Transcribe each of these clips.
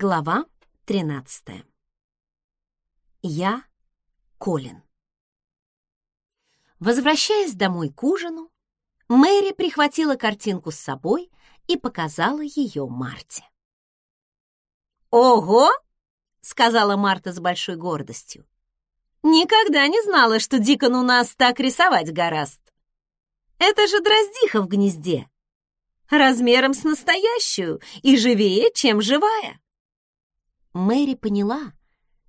Глава 13. Я Колин. Возвращаясь домой к ужину, Мэри прихватила картинку с собой и показала ее Марте. «Ого!» — сказала Марта с большой гордостью. «Никогда не знала, что Дикон у нас так рисовать гораст. Это же дроздиха в гнезде, размером с настоящую и живее, чем живая». Мэри поняла,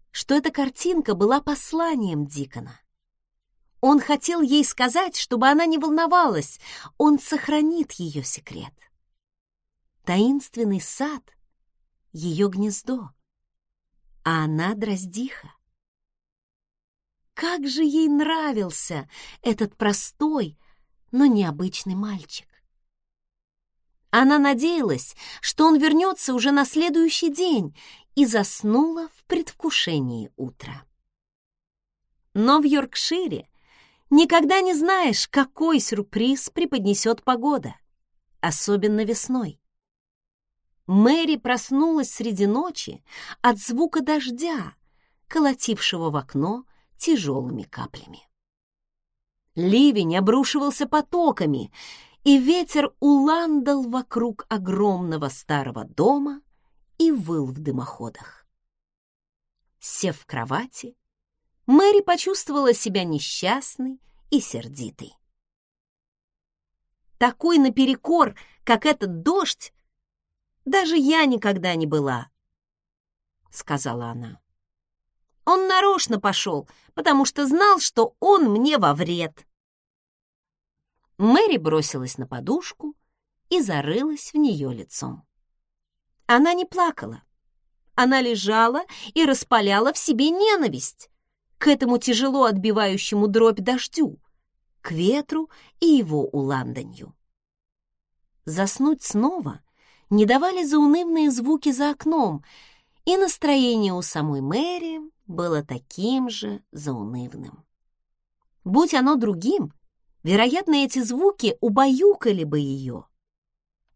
что эта картинка была посланием Дикона. Он хотел ей сказать, чтобы она не волновалась, он сохранит ее секрет. Таинственный сад — ее гнездо, а она дроздиха. Как же ей нравился этот простой, но необычный мальчик. Она надеялась, что он вернется уже на следующий день и заснула в предвкушении утра. Но в Йоркшире никогда не знаешь, какой сюрприз преподнесет погода, особенно весной. Мэри проснулась среди ночи от звука дождя, колотившего в окно тяжелыми каплями. Ливень обрушивался потоками, и ветер уландал вокруг огромного старого дома и выл в дымоходах. Сев в кровати, Мэри почувствовала себя несчастной и сердитой. Такой наперекор, как этот дождь, даже я никогда не была, — сказала она. Он нарочно пошел, потому что знал, что он мне во вред. Мэри бросилась на подушку и зарылась в нее лицом. Она не плакала. Она лежала и распаляла в себе ненависть к этому тяжело отбивающему дробь дождю, к ветру и его уланданью. Заснуть снова не давали заунывные звуки за окном, и настроение у самой Мэри было таким же заунывным. Будь оно другим, Вероятно, эти звуки убаюкали бы ее.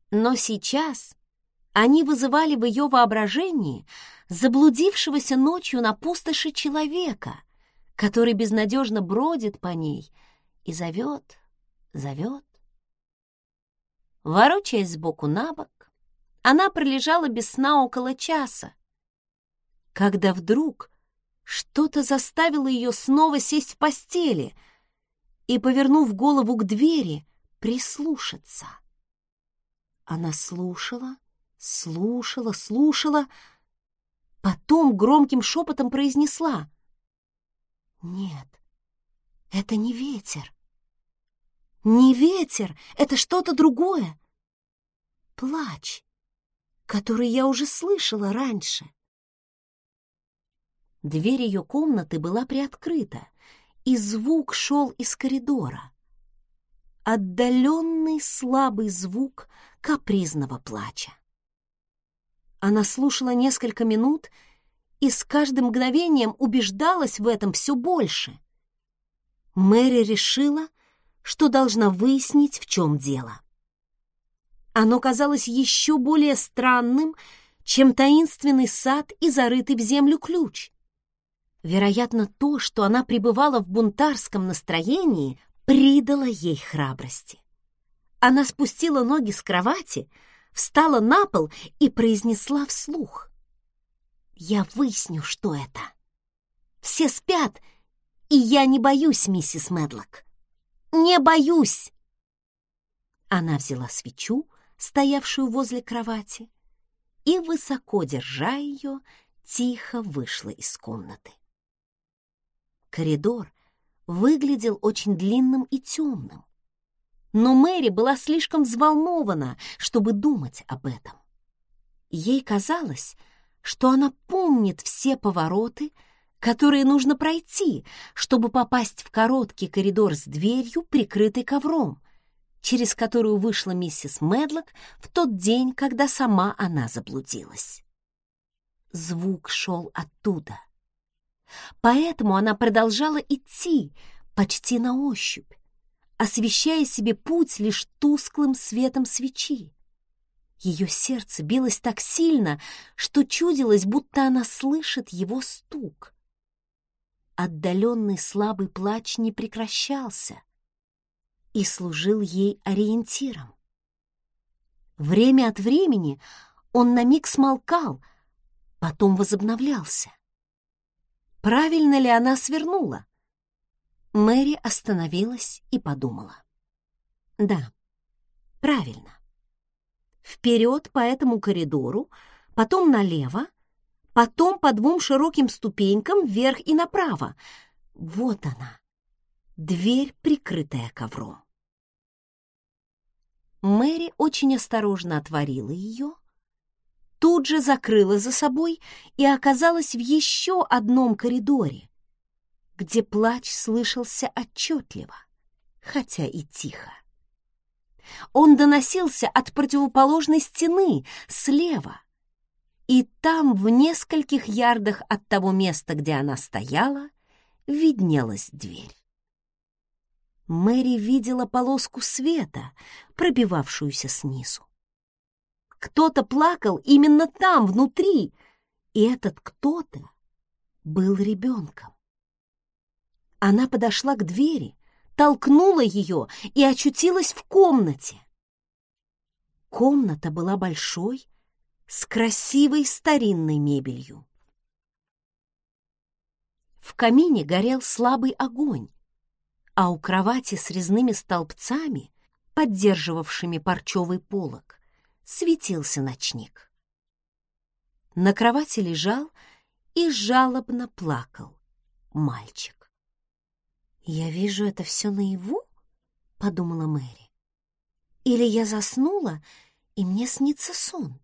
Но сейчас они вызывали в ее воображении заблудившегося ночью на пустоши человека, который безнадежно бродит по ней и зовет, зовет. Ворочаясь сбоку на бок, она пролежала без сна около часа, когда вдруг что-то заставило ее снова сесть в постели — и, повернув голову к двери, прислушаться. Она слушала, слушала, слушала, потом громким шепотом произнесла. «Нет, это не ветер. Не ветер, это что-то другое. Плач, который я уже слышала раньше». Дверь ее комнаты была приоткрыта, и звук шел из коридора. Отдаленный слабый звук капризного плача. Она слушала несколько минут и с каждым мгновением убеждалась в этом все больше. Мэри решила, что должна выяснить, в чем дело. Оно казалось еще более странным, чем таинственный сад и зарытый в землю ключ. Вероятно, то, что она пребывала в бунтарском настроении, придало ей храбрости. Она спустила ноги с кровати, встала на пол и произнесла вслух. «Я выясню, что это. Все спят, и я не боюсь, миссис Медлок. Не боюсь!» Она взяла свечу, стоявшую возле кровати, и, высоко держа ее, тихо вышла из комнаты. Коридор выглядел очень длинным и темным. Но Мэри была слишком взволнована, чтобы думать об этом. Ей казалось, что она помнит все повороты, которые нужно пройти, чтобы попасть в короткий коридор с дверью, прикрытой ковром, через которую вышла миссис Медлок в тот день, когда сама она заблудилась. Звук шел оттуда — Поэтому она продолжала идти, почти на ощупь, освещая себе путь лишь тусклым светом свечи. Ее сердце билось так сильно, что чудилось, будто она слышит его стук. Отдаленный слабый плач не прекращался и служил ей ориентиром. Время от времени он на миг смолкал, потом возобновлялся. Правильно ли она свернула? Мэри остановилась и подумала. Да, правильно. Вперед по этому коридору, потом налево, потом по двум широким ступенькам вверх и направо. Вот она, дверь, прикрытая ковром. Мэри очень осторожно отворила ее, тут же закрыла за собой и оказалась в еще одном коридоре, где плач слышался отчетливо, хотя и тихо. Он доносился от противоположной стены, слева, и там, в нескольких ярдах от того места, где она стояла, виднелась дверь. Мэри видела полоску света, пробивавшуюся снизу. Кто-то плакал именно там, внутри, и этот кто-то был ребенком. Она подошла к двери, толкнула ее и очутилась в комнате. Комната была большой, с красивой старинной мебелью. В камине горел слабый огонь, а у кровати с резными столбцами, поддерживавшими парчевый полог, светился ночник. На кровати лежал и жалобно плакал мальчик. «Я вижу это все наяву?» — подумала Мэри. «Или я заснула, и мне снится сон?»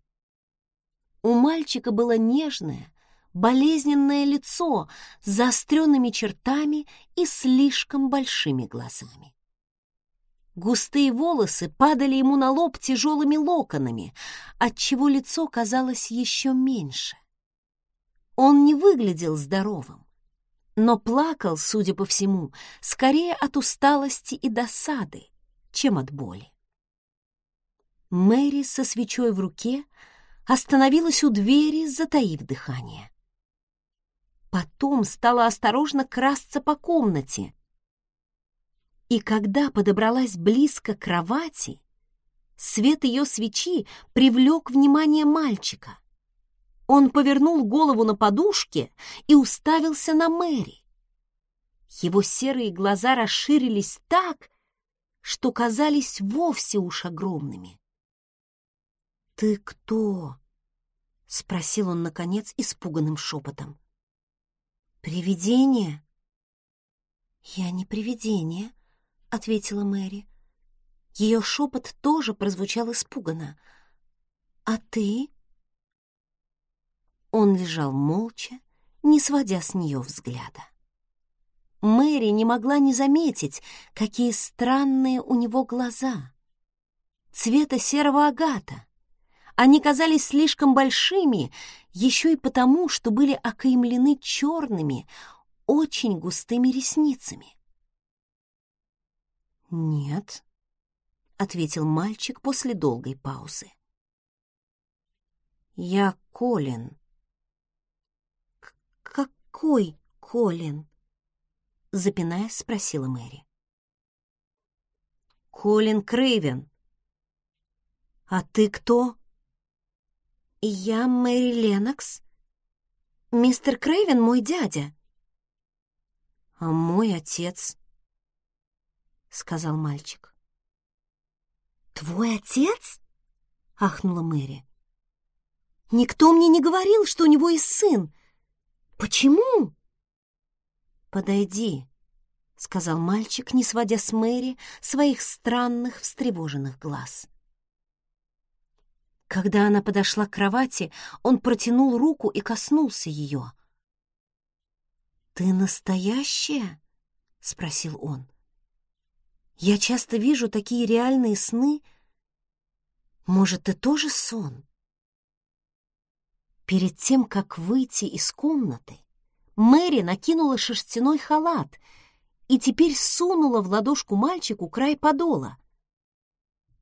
У мальчика было нежное, болезненное лицо с заостренными чертами и слишком большими глазами. Густые волосы падали ему на лоб тяжелыми локонами, отчего лицо казалось еще меньше. Он не выглядел здоровым, но плакал, судя по всему, скорее от усталости и досады, чем от боли. Мэри со свечой в руке остановилась у двери, затаив дыхание. Потом стала осторожно красться по комнате. И когда подобралась близко к кровати, свет ее свечи привлек внимание мальчика. Он повернул голову на подушке и уставился на Мэри. Его серые глаза расширились так, что казались вовсе уж огромными. «Ты кто?» — спросил он, наконец, испуганным шепотом. «Привидение?» «Я не привидение», — ответила Мэри. Ее шепот тоже прозвучал испуганно. «А ты?» Он лежал молча, не сводя с нее взгляда. Мэри не могла не заметить, какие странные у него глаза. Цвета серого агата. Они казались слишком большими еще и потому, что были окаймлены черными, очень густыми ресницами. «Нет», — ответил мальчик после долгой паузы. «Я Колин». «Какой Колин?» — запинаясь, спросила Мэри. «Колин Крейвен». «А ты кто?» «Я Мэри Ленокс. Мистер Крейвен мой дядя». «А мой отец», — сказал мальчик. «Твой отец?» — ахнула Мэри. «Никто мне не говорил, что у него есть сын. Почему?» «Подойди», — сказал мальчик, не сводя с Мэри своих странных встревоженных глаз. Когда она подошла к кровати, он протянул руку и коснулся ее. «Ты настоящая?» — спросил он. «Я часто вижу такие реальные сны. Может, ты тоже сон?» Перед тем, как выйти из комнаты, Мэри накинула шерстяной халат и теперь сунула в ладошку мальчику край подола.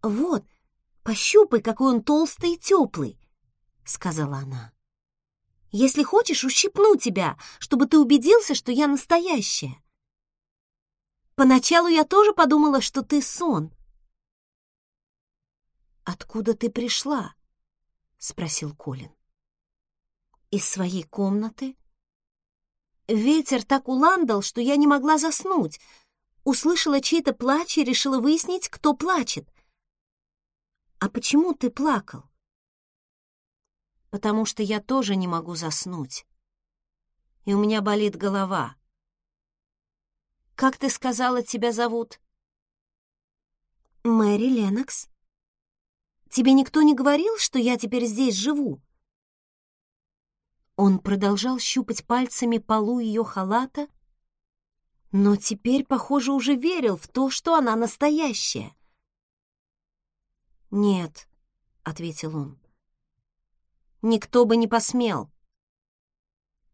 «Вот, Пощупай, какой он толстый и теплый, сказала она. Если хочешь, ущипну тебя, чтобы ты убедился, что я настоящая. Поначалу я тоже подумала, что ты сон. Откуда ты пришла? спросил Колин. Из своей комнаты. Ветер так уландал, что я не могла заснуть. Услышала чей-то плач и решила выяснить, кто плачет. А почему ты плакал? потому что я тоже не могу заснуть. И у меня болит голова. Как ты сказала, тебя зовут? Мэри Ленокс. Тебе никто не говорил, что я теперь здесь живу? Он продолжал щупать пальцами полу ее халата, но теперь, похоже, уже верил в то, что она настоящая. «Нет», — ответил он, Никто бы не посмел.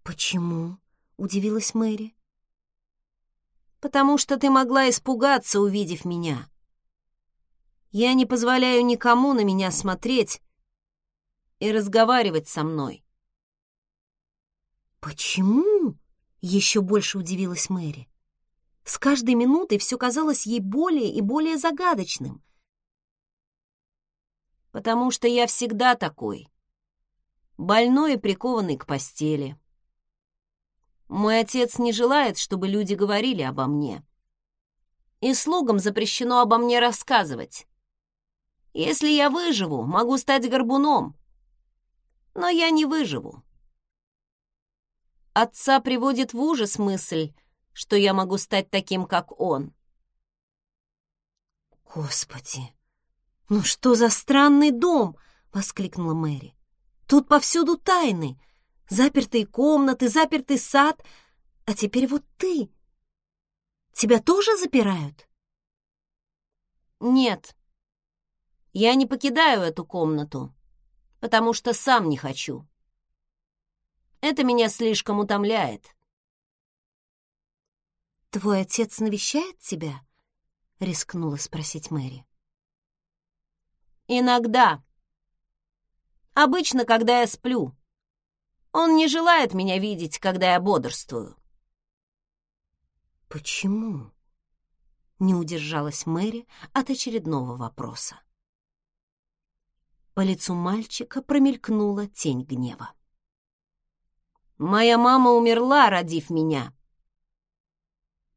«Почему?» — удивилась Мэри. «Потому что ты могла испугаться, увидев меня. Я не позволяю никому на меня смотреть и разговаривать со мной». «Почему?» — еще больше удивилась Мэри. С каждой минутой все казалось ей более и более загадочным. «Потому что я всегда такой», больной и прикованный к постели. Мой отец не желает, чтобы люди говорили обо мне. И слугам запрещено обо мне рассказывать. Если я выживу, могу стать горбуном. Но я не выживу. Отца приводит в ужас мысль, что я могу стать таким, как он. «Господи, ну что за странный дом!» — воскликнула Мэри. Тут повсюду тайны. Запертые комнаты, запертый сад. А теперь вот ты. Тебя тоже запирают? Нет. Я не покидаю эту комнату, потому что сам не хочу. Это меня слишком утомляет. Твой отец навещает тебя? рискнула спросить Мэри. Иногда. Обычно, когда я сплю. Он не желает меня видеть, когда я бодрствую. Почему? Не удержалась Мэри от очередного вопроса. По лицу мальчика промелькнула тень гнева. Моя мама умерла, родив меня.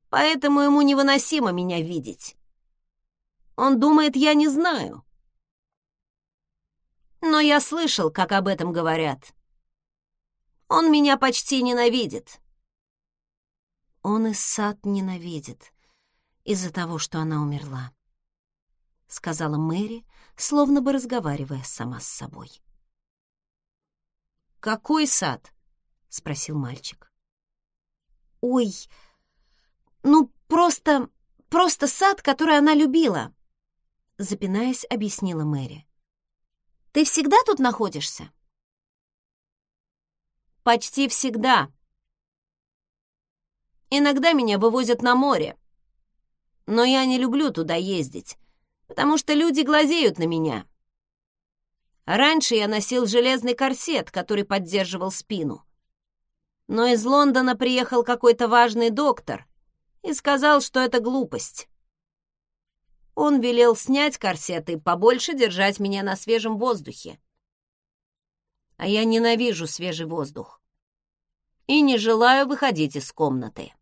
Поэтому ему невыносимо меня видеть. Он думает, я не знаю но я слышал, как об этом говорят. Он меня почти ненавидит. Он и сад ненавидит из-за того, что она умерла, сказала Мэри, словно бы разговаривая сама с собой. Какой сад? Спросил мальчик. Ой, ну просто просто сад, который она любила, запинаясь, объяснила Мэри. Ты всегда тут находишься? Почти всегда. Иногда меня вывозят на море. Но я не люблю туда ездить, потому что люди глазеют на меня. Раньше я носил железный корсет, который поддерживал спину. Но из Лондона приехал какой-то важный доктор и сказал, что это глупость. Он велел снять корсет и побольше держать меня на свежем воздухе. А я ненавижу свежий воздух и не желаю выходить из комнаты.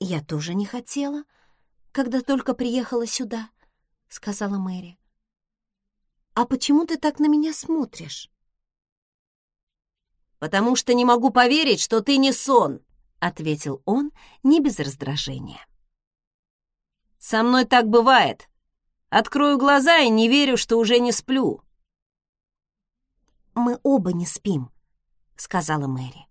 «Я тоже не хотела, когда только приехала сюда», — сказала Мэри. «А почему ты так на меня смотришь?» «Потому что не могу поверить, что ты не сон», — ответил он не без раздражения. Со мной так бывает. Открою глаза и не верю, что уже не сплю. Мы оба не спим, сказала Мэри.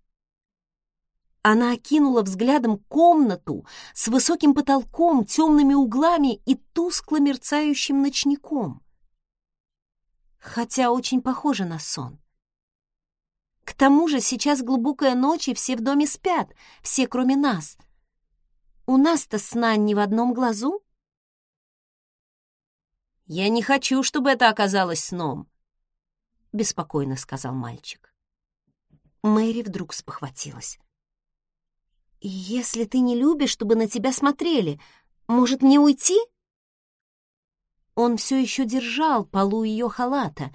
Она окинула взглядом комнату с высоким потолком, темными углами и тускло мерцающим ночником. Хотя очень похоже на сон. К тому же сейчас глубокая ночь, и все в доме спят, все кроме нас. У нас-то сна ни в одном глазу. «Я не хочу, чтобы это оказалось сном», — беспокойно сказал мальчик. Мэри вдруг спохватилась. «Если ты не любишь, чтобы на тебя смотрели, может, не уйти?» Он все еще держал полу ее халата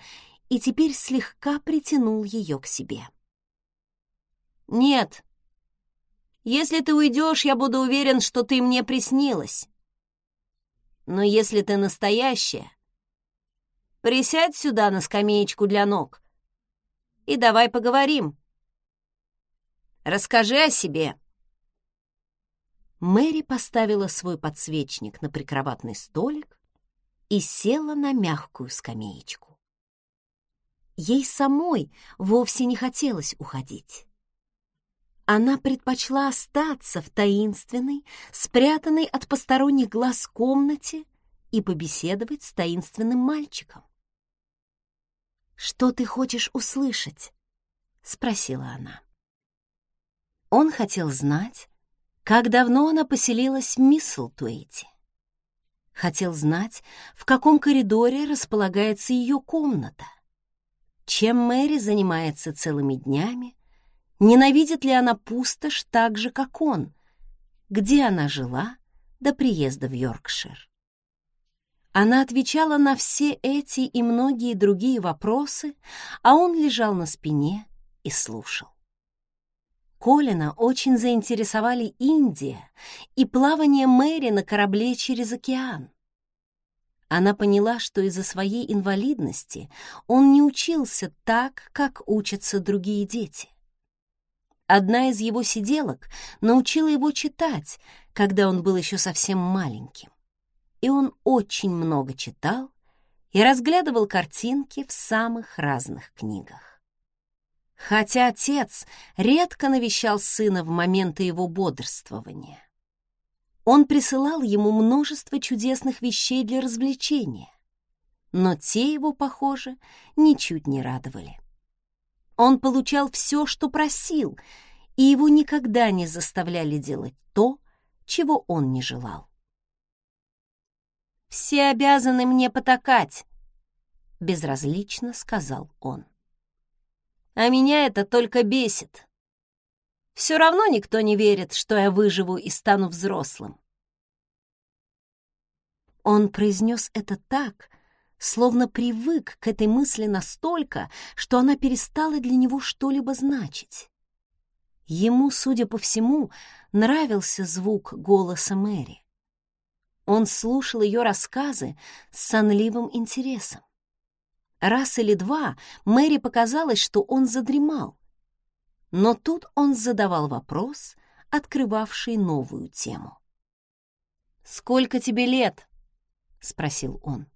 и теперь слегка притянул ее к себе. «Нет. Если ты уйдешь, я буду уверен, что ты мне приснилась. Но если ты настоящая, присядь сюда на скамеечку для ног и давай поговорим. Расскажи о себе». Мэри поставила свой подсвечник на прикроватный столик и села на мягкую скамеечку. Ей самой вовсе не хотелось уходить. Она предпочла остаться в таинственной, спрятанной от посторонних глаз комнате и побеседовать с таинственным мальчиком. «Что ты хочешь услышать?» — спросила она. Он хотел знать, как давно она поселилась в Мисселтуэйте. Хотел знать, в каком коридоре располагается ее комната. Чем Мэри занимается целыми днями? Ненавидит ли она пустошь так же, как он? Где она жила до приезда в Йоркшир? Она отвечала на все эти и многие другие вопросы, а он лежал на спине и слушал. Колина очень заинтересовали Индия и плавание Мэри на корабле через океан. Она поняла, что из-за своей инвалидности он не учился так, как учатся другие дети. Одна из его сиделок научила его читать, когда он был еще совсем маленьким. И он очень много читал и разглядывал картинки в самых разных книгах. Хотя отец редко навещал сына в моменты его бодрствования. Он присылал ему множество чудесных вещей для развлечения, но те его, похоже, ничуть не радовали. Он получал все, что просил, и его никогда не заставляли делать то, чего он не желал. «Все обязаны мне потакать», — безразлично сказал он а меня это только бесит. Все равно никто не верит, что я выживу и стану взрослым. Он произнес это так, словно привык к этой мысли настолько, что она перестала для него что-либо значить. Ему, судя по всему, нравился звук голоса Мэри. Он слушал ее рассказы с сонливым интересом. Раз или два Мэри показалось, что он задремал. Но тут он задавал вопрос, открывавший новую тему. «Сколько тебе лет?» — спросил он.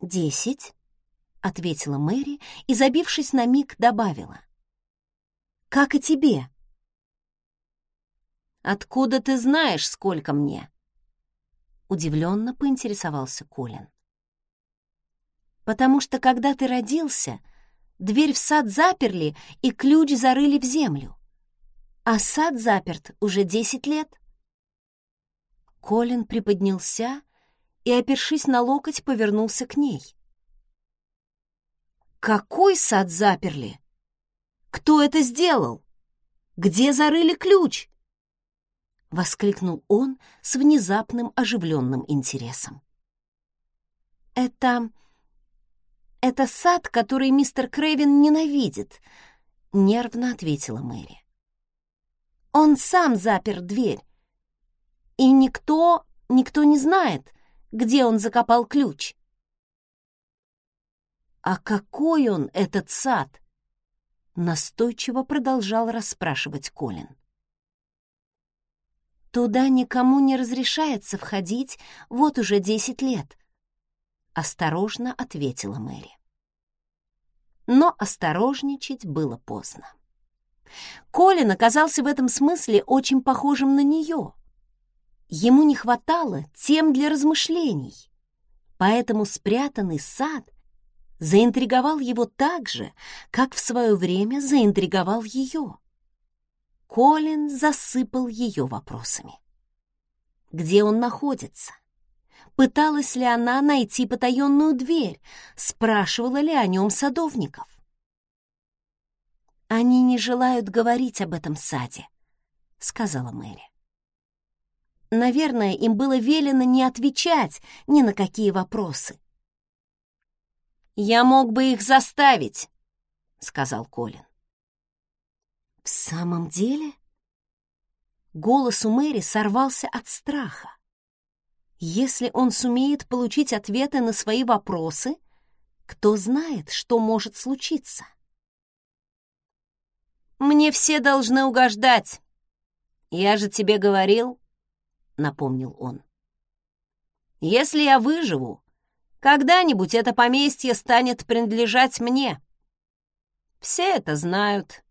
«Десять», — ответила Мэри и, забившись на миг, добавила. «Как и тебе?» «Откуда ты знаешь, сколько мне?» Удивленно поинтересовался Колин потому что, когда ты родился, дверь в сад заперли и ключ зарыли в землю. А сад заперт уже десять лет. Колин приподнялся и, опершись на локоть, повернулся к ней. «Какой сад заперли? Кто это сделал? Где зарыли ключ?» — воскликнул он с внезапным оживленным интересом. «Это «Это сад, который мистер Крэвин ненавидит», — нервно ответила Мэри. «Он сам запер дверь, и никто, никто не знает, где он закопал ключ». «А какой он, этот сад?» — настойчиво продолжал расспрашивать Колин. «Туда никому не разрешается входить вот уже десять лет», осторожно ответила Мэри. Но осторожничать было поздно. Колин оказался в этом смысле очень похожим на нее. Ему не хватало тем для размышлений, поэтому спрятанный сад заинтриговал его так же, как в свое время заинтриговал ее. Колин засыпал ее вопросами. Где он находится? Пыталась ли она найти потаенную дверь, спрашивала ли о нем садовников. «Они не желают говорить об этом саде», — сказала Мэри. Наверное, им было велено не отвечать ни на какие вопросы. «Я мог бы их заставить», — сказал Колин. «В самом деле?» Голос у Мэри сорвался от страха. Если он сумеет получить ответы на свои вопросы, кто знает, что может случиться? «Мне все должны угождать. Я же тебе говорил», — напомнил он. «Если я выживу, когда-нибудь это поместье станет принадлежать мне. Все это знают.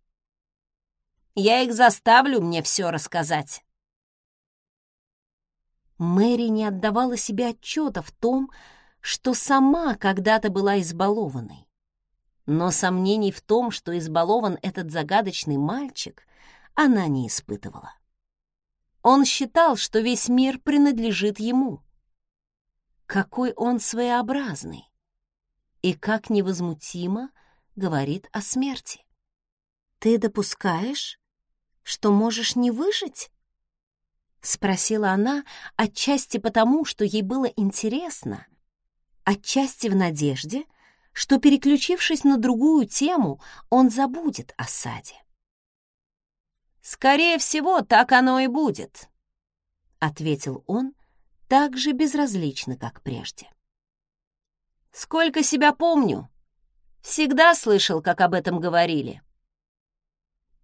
Я их заставлю мне все рассказать». Мэри не отдавала себе отчета в том, что сама когда-то была избалованной. Но сомнений в том, что избалован этот загадочный мальчик, она не испытывала. Он считал, что весь мир принадлежит ему. Какой он своеобразный и как невозмутимо говорит о смерти. «Ты допускаешь, что можешь не выжить?» — спросила она, отчасти потому, что ей было интересно, отчасти в надежде — что, переключившись на другую тему, он забудет о саде. «Скорее всего, так оно и будет», — ответил он так же безразлично, как прежде. «Сколько себя помню, всегда слышал, как об этом говорили.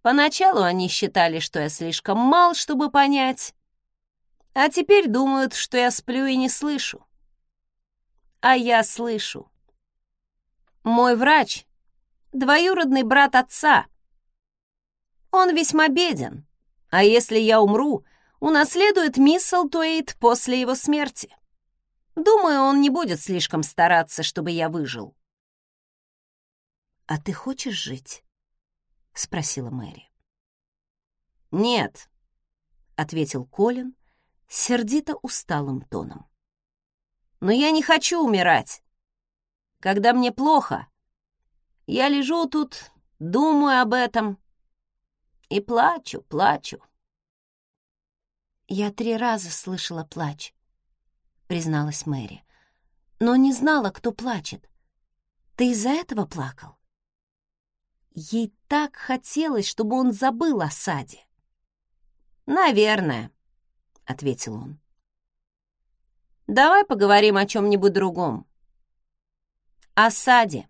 Поначалу они считали, что я слишком мал, чтобы понять, а теперь думают, что я сплю и не слышу. А я слышу. Мой врач — двоюродный брат отца. Он весьма беден, а если я умру, унаследует Мисселтуэйт после его смерти. Думаю, он не будет слишком стараться, чтобы я выжил. «А ты хочешь жить?» — спросила Мэри. «Нет», — ответил Колин сердито усталым тоном. «Но я не хочу умирать. Когда мне плохо, я лежу тут, думаю об этом и плачу, плачу. «Я три раза слышала плач», — призналась Мэри, «но не знала, кто плачет. Ты из-за этого плакал?» Ей так хотелось, чтобы он забыл о саде. «Наверное», — ответил он. «Давай поговорим о чем-нибудь другом о саде.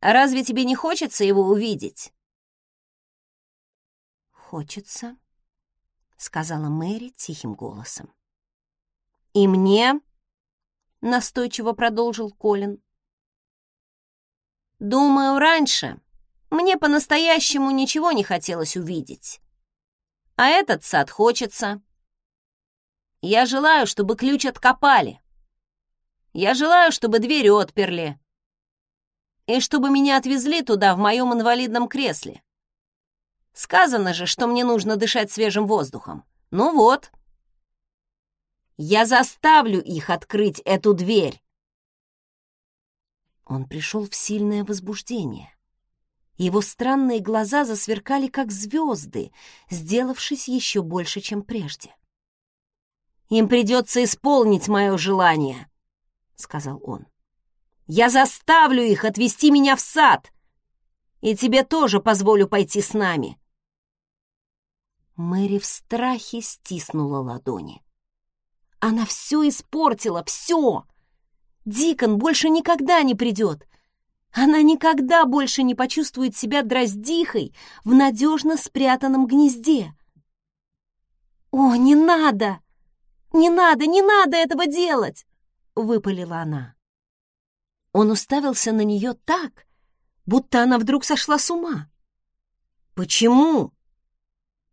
Разве тебе не хочется его увидеть?» «Хочется», — сказала Мэри тихим голосом. «И мне?» — настойчиво продолжил Колин. «Думаю, раньше мне по-настоящему ничего не хотелось увидеть. А этот сад хочется. Я желаю, чтобы ключ откопали. Я желаю, чтобы двери отперли. И чтобы меня отвезли туда в моем инвалидном кресле. Сказано же, что мне нужно дышать свежим воздухом. Ну вот. Я заставлю их открыть эту дверь. Он пришел в сильное возбуждение. Его странные глаза засверкали, как звезды, сделавшись еще больше, чем прежде. Им придется исполнить мое желание. — сказал он. «Я заставлю их отвести меня в сад, и тебе тоже позволю пойти с нами». Мэри в страхе стиснула ладони. Она все испортила, все! Дикон больше никогда не придет. Она никогда больше не почувствует себя дроздихой в надежно спрятанном гнезде. «О, не надо! Не надо, не надо этого делать!» — выпалила она. Он уставился на нее так, будто она вдруг сошла с ума. «Почему?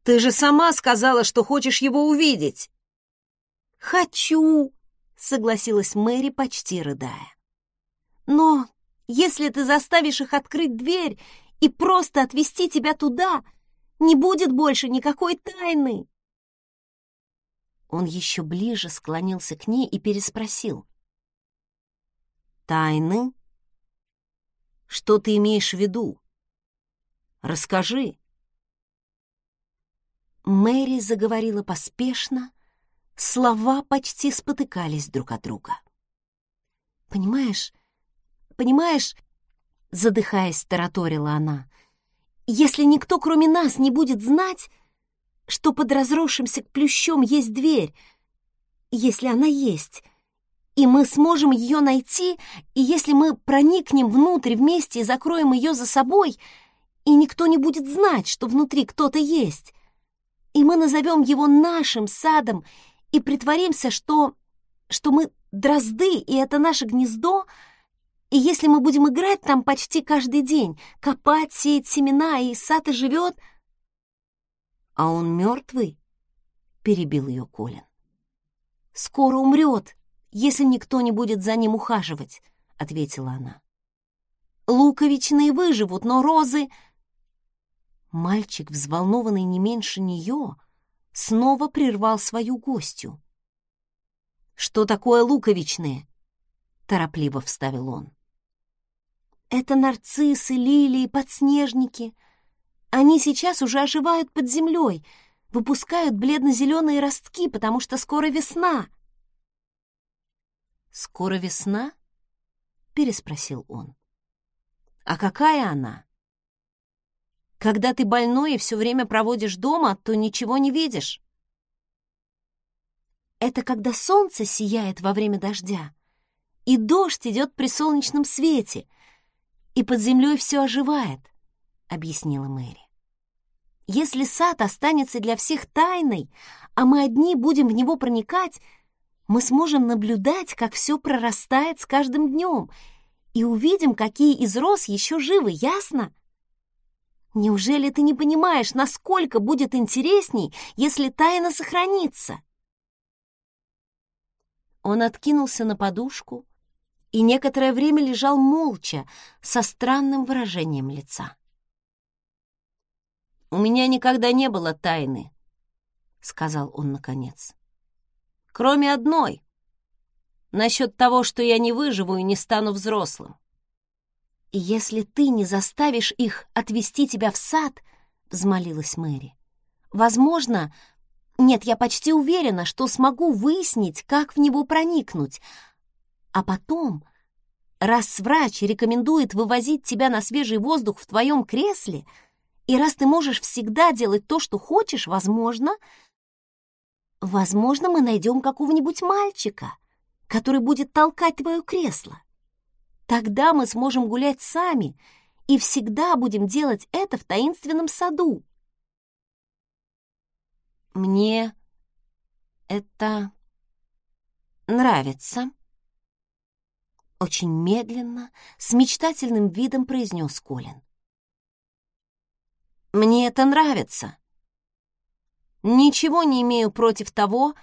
Ты же сама сказала, что хочешь его увидеть!» «Хочу!» — согласилась Мэри, почти рыдая. «Но если ты заставишь их открыть дверь и просто отвести тебя туда, не будет больше никакой тайны!» Он еще ближе склонился к ней и переспросил. «Тайны? Что ты имеешь в виду? Расскажи». Мэри заговорила поспешно, слова почти спотыкались друг от друга. «Понимаешь, понимаешь...» — задыхаясь, тараторила она. «Если никто, кроме нас, не будет знать, что под разросшимся плющом есть дверь, если она есть, и мы сможем ее найти, и если мы проникнем внутрь вместе и закроем ее за собой, и никто не будет знать, что внутри кто-то есть, и мы назовем его нашим садом и притворимся, что, что мы дрозды, и это наше гнездо, и если мы будем играть там почти каждый день, копать, сеять семена, и сад и живет... А он мертвый? Перебил ее Колин. Скоро умрет, если никто не будет за ним ухаживать, ответила она. Луковичные выживут, но розы... Мальчик, взволнованный не меньше нее, снова прервал свою гостью. «Что такое луковичные?» — торопливо вставил он. «Это нарциссы, лилии, подснежники. Они сейчас уже оживают под землей, выпускают бледно-зеленые ростки, потому что скоро весна». «Скоро весна?» — переспросил он. «А какая она?» Когда ты больной и все время проводишь дома, то ничего не видишь. Это когда солнце сияет во время дождя, и дождь идет при солнечном свете, и под землей все оживает, — объяснила Мэри. Если сад останется для всех тайной, а мы одни будем в него проникать, мы сможем наблюдать, как все прорастает с каждым днем, и увидим, какие из роз еще живы, ясно? Неужели ты не понимаешь, насколько будет интересней, если тайна сохранится? Он откинулся на подушку и некоторое время лежал молча, со странным выражением лица. «У меня никогда не было тайны», — сказал он наконец. «Кроме одной, насчет того, что я не выживу и не стану взрослым. И если ты не заставишь их отвести тебя в сад, — взмолилась Мэри, — возможно, нет, я почти уверена, что смогу выяснить, как в него проникнуть. А потом, раз врач рекомендует вывозить тебя на свежий воздух в твоем кресле, и раз ты можешь всегда делать то, что хочешь, возможно, возможно, мы найдем какого-нибудь мальчика, который будет толкать твое кресло. Тогда мы сможем гулять сами и всегда будем делать это в таинственном саду. Мне это нравится. Очень медленно, с мечтательным видом произнес Колин. Мне это нравится. Ничего не имею против того,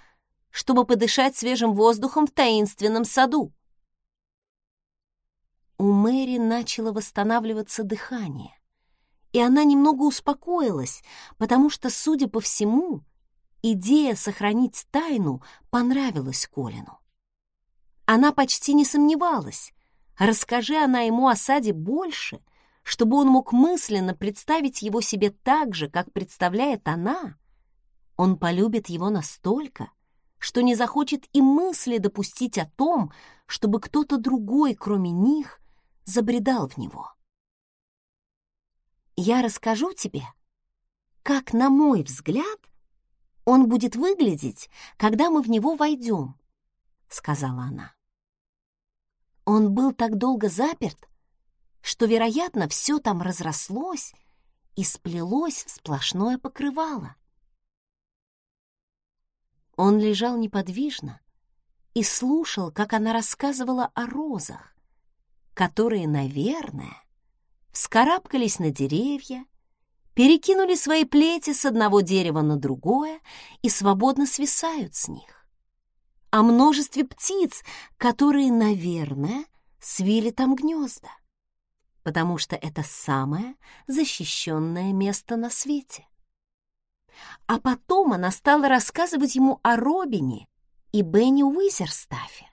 чтобы подышать свежим воздухом в таинственном саду. У Мэри начало восстанавливаться дыхание, и она немного успокоилась, потому что, судя по всему, идея сохранить тайну понравилась Колину. Она почти не сомневалась. Расскажи она ему о саде больше, чтобы он мог мысленно представить его себе так же, как представляет она, он полюбит его настолько, что не захочет и мысли допустить о том, чтобы кто-то другой, кроме них, забредал в него. Я расскажу тебе, как, на мой взгляд, он будет выглядеть, когда мы в него войдем, — сказала она. Он был так долго заперт, что, вероятно, все там разрослось и сплелось в сплошное покрывало. Он лежал неподвижно и слушал, как она рассказывала о розах, которые, наверное, вскарабкались на деревья, перекинули свои плети с одного дерева на другое и свободно свисают с них. О множестве птиц, которые, наверное, свили там гнезда, потому что это самое защищенное место на свете. А потом она стала рассказывать ему о Робине и Бенни Уизерстафе.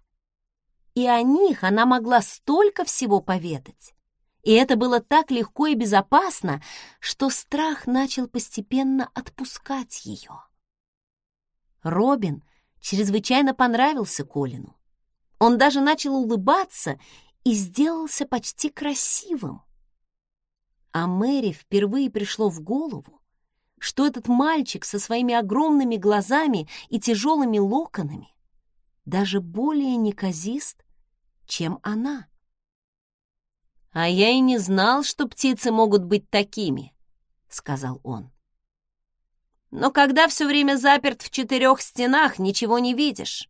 И о них она могла столько всего поведать. И это было так легко и безопасно, что страх начал постепенно отпускать ее. Робин чрезвычайно понравился Колину. Он даже начал улыбаться и сделался почти красивым. А Мэри впервые пришло в голову, что этот мальчик со своими огромными глазами и тяжелыми локонами даже более неказист, чем она. «А я и не знал, что птицы могут быть такими», — сказал он. «Но когда все время заперт в четырех стенах, ничего не видишь.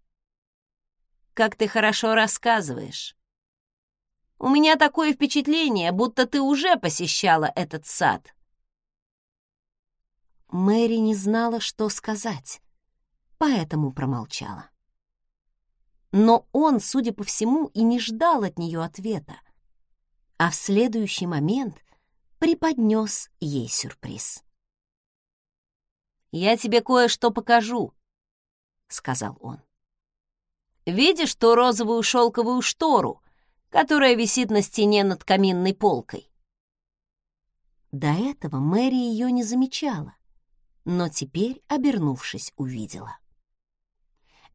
Как ты хорошо рассказываешь. У меня такое впечатление, будто ты уже посещала этот сад». Мэри не знала, что сказать, поэтому промолчала. Но он, судя по всему, и не ждал от нее ответа, а в следующий момент преподнес ей сюрприз. «Я тебе кое-что покажу», — сказал он. «Видишь ту розовую шелковую штору, которая висит на стене над каминной полкой?» До этого Мэри ее не замечала, но теперь, обернувшись, увидела.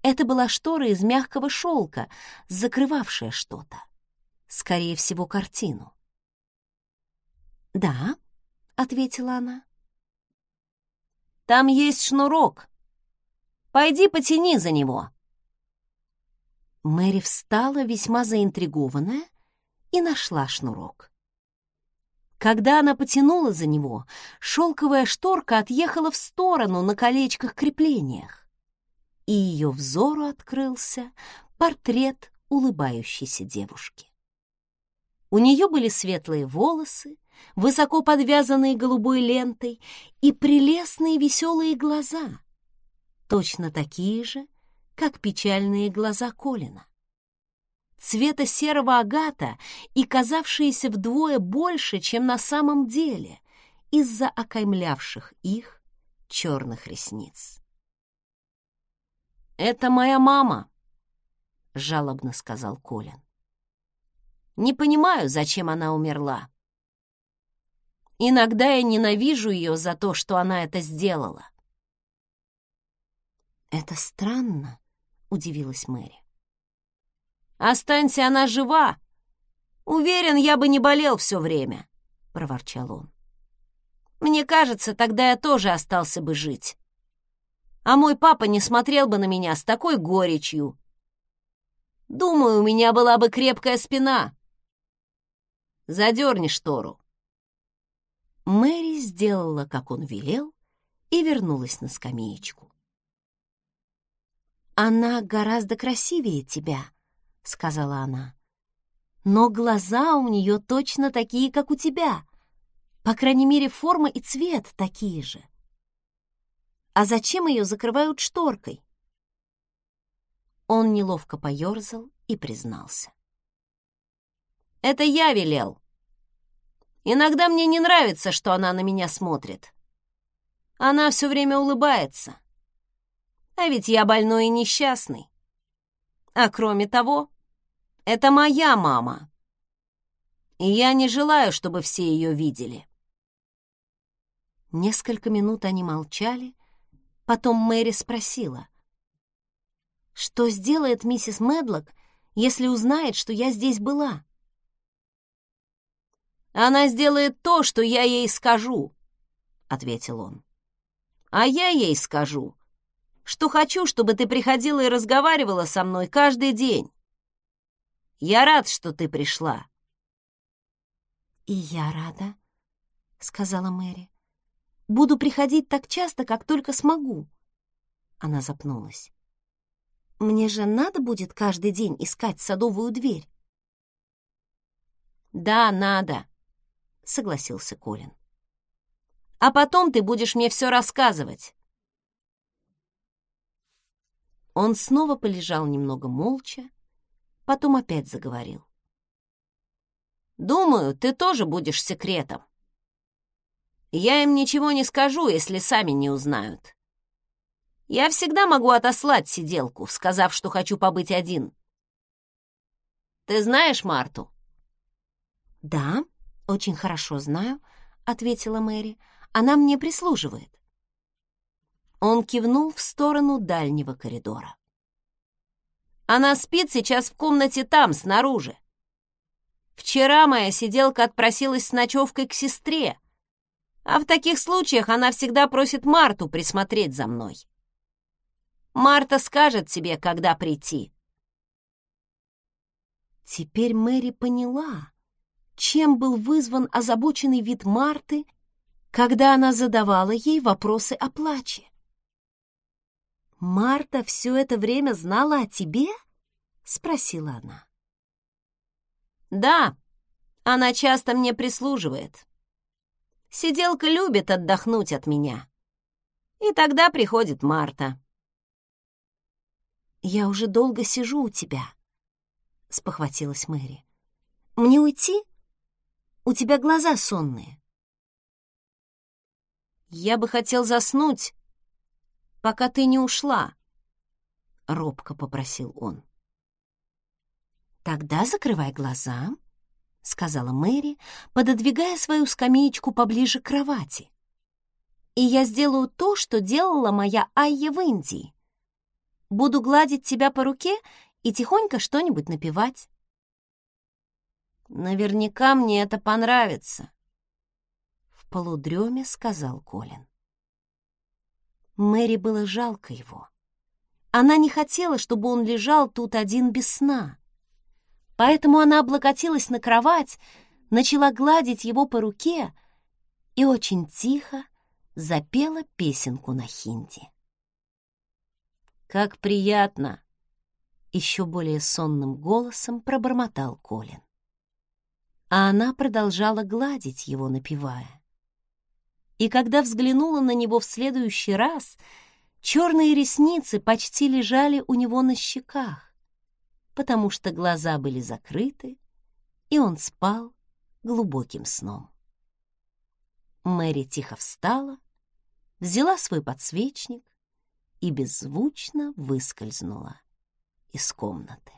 Это была штора из мягкого шелка, закрывавшая что-то. Скорее всего, картину. «Да», — ответила она. «Там есть шнурок. Пойди потяни за него». Мэри встала, весьма заинтригованная, и нашла шнурок. Когда она потянула за него, шелковая шторка отъехала в сторону на колечках-креплениях и ее взору открылся портрет улыбающейся девушки. У нее были светлые волосы, высоко подвязанные голубой лентой и прелестные веселые глаза, точно такие же, как печальные глаза Колина. Цвета серого агата и казавшиеся вдвое больше, чем на самом деле, из-за окаймлявших их черных ресниц. «Это моя мама», — жалобно сказал Колин. «Не понимаю, зачем она умерла. Иногда я ненавижу ее за то, что она это сделала». «Это странно», — удивилась Мэри. «Останься она жива. Уверен, я бы не болел все время», — проворчал он. «Мне кажется, тогда я тоже остался бы жить» а мой папа не смотрел бы на меня с такой горечью. Думаю, у меня была бы крепкая спина. Задерни штору. Мэри сделала, как он велел, и вернулась на скамеечку. «Она гораздо красивее тебя», — сказала она. «Но глаза у нее точно такие, как у тебя. По крайней мере, форма и цвет такие же. А зачем ее закрывают шторкой? Он неловко поерзал и признался. «Это я велел. Иногда мне не нравится, что она на меня смотрит. Она все время улыбается. А ведь я больной и несчастный. А кроме того, это моя мама. И я не желаю, чтобы все ее видели». Несколько минут они молчали, Потом Мэри спросила. «Что сделает миссис Медлок, если узнает, что я здесь была?» «Она сделает то, что я ей скажу», — ответил он. «А я ей скажу, что хочу, чтобы ты приходила и разговаривала со мной каждый день. Я рад, что ты пришла». «И я рада», — сказала Мэри. Буду приходить так часто, как только смогу. Она запнулась. Мне же надо будет каждый день искать садовую дверь. Да, надо, согласился Колин. А потом ты будешь мне все рассказывать. Он снова полежал немного молча, потом опять заговорил. «Думаю, ты тоже будешь секретом. Я им ничего не скажу, если сами не узнают. Я всегда могу отослать сиделку, сказав, что хочу побыть один. Ты знаешь Марту?» «Да, очень хорошо знаю», — ответила Мэри. «Она мне прислуживает». Он кивнул в сторону дальнего коридора. «Она спит сейчас в комнате там, снаружи. Вчера моя сиделка отпросилась с ночевкой к сестре, а в таких случаях она всегда просит Марту присмотреть за мной. Марта скажет тебе, когда прийти». Теперь Мэри поняла, чем был вызван озабоченный вид Марты, когда она задавала ей вопросы о плаче. «Марта все это время знала о тебе?» — спросила она. «Да, она часто мне прислуживает. Сиделка любит отдохнуть от меня. И тогда приходит Марта». «Я уже долго сижу у тебя», — спохватилась Мэри. «Мне уйти? У тебя глаза сонные». «Я бы хотел заснуть, пока ты не ушла», — робко попросил он. «Тогда закрывай глаза», — сказала Мэри, пододвигая свою скамеечку поближе к кровати. «И я сделаю то, что делала моя Айя в Индии. Буду гладить тебя по руке и тихонько что-нибудь напевать. Наверняка мне это понравится, в полудреме сказал Колин. Мэри было жалко его. Она не хотела, чтобы он лежал тут один без сна. Поэтому она облокотилась на кровать, начала гладить его по руке и очень тихо запела песенку на хинди. «Как приятно!» еще более сонным голосом пробормотал Колин. А она продолжала гладить его, напевая. И когда взглянула на него в следующий раз, черные ресницы почти лежали у него на щеках, потому что глаза были закрыты, и он спал глубоким сном. Мэри тихо встала, взяла свой подсвечник и беззвучно выскользнула из комнаты.